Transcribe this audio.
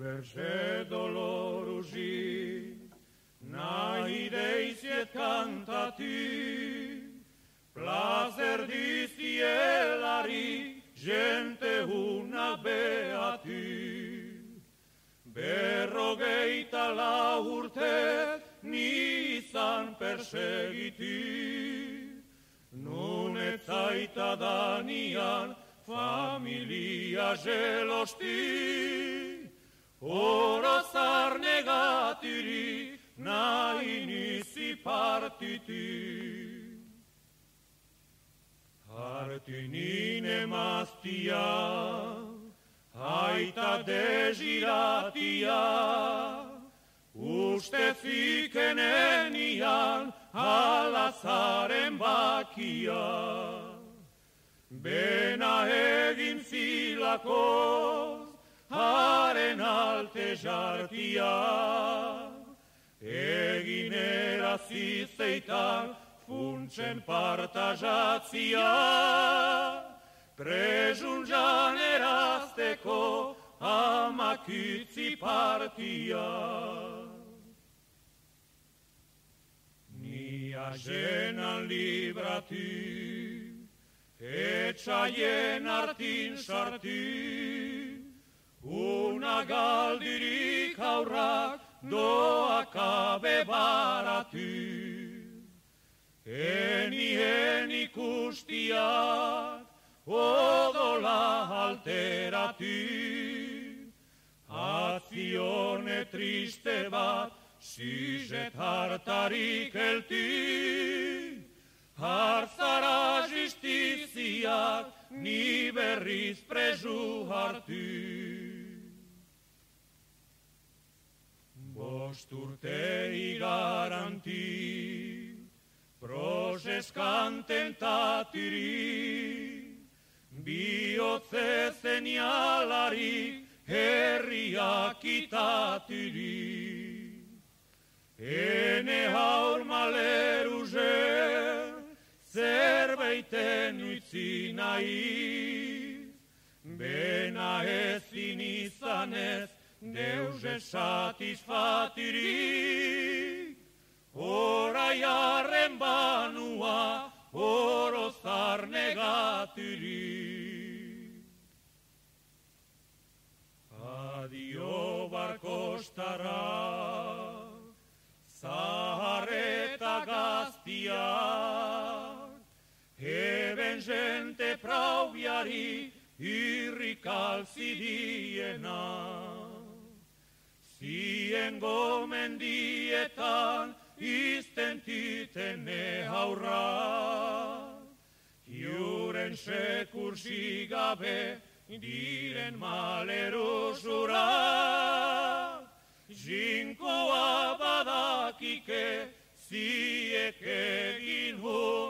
Ze dolor uži, nahi deiziet kantati, plazer dizielari, gente una beati. Berrogeita la urte, nizan persegiti, nun etzaita danian, familia gelosti, oro zar negatiri, nahi nizi partiti. Hartinin emaztia, aita deziratia, uste zikenenian alazaren bakia. Bena egin zilako, haren alte jartia, egin erazizeitan funtsen partajatzia, prejun erazteko amakitzi partia. Nia jenan librati, etxaien artin sarti, una galdirik aurrak doakabe barati. Enien ikustiak odola alterati, azione triste bat, sizet hartarik elti, Harzara justiziak ni berriz prezu hartu. Bost urte igaranti, prozes kantentatiri, bihotze zenialari herriak itatiri. Ene haur maleru zerbaiten utzi nahi, bena ezin izanez, deuze satisfatiri, ora jarren banua, oro zar negatiri. Adio barkostara, zaharreta gaztiak, Eben gente praubiari irrikal zidiena. Zien gomendietan izten titene haurra. Juren sekursi gabe diren malerusura. Jinkoa badakike ziek egin hu